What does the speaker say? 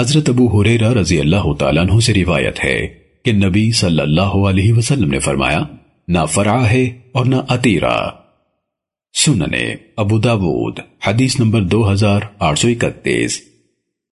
حضرت ابو حریرہ رضی اللہ تعالیٰ عنہ سے روایت ہے کہ نبی صلی اللہ علیہ وسلم نے فرمایا، نہ فرع ہے اور نہ عطیرہ سننے ابو داود، حدیث نمبر دو ہزار آٹھ سو اکتیس۔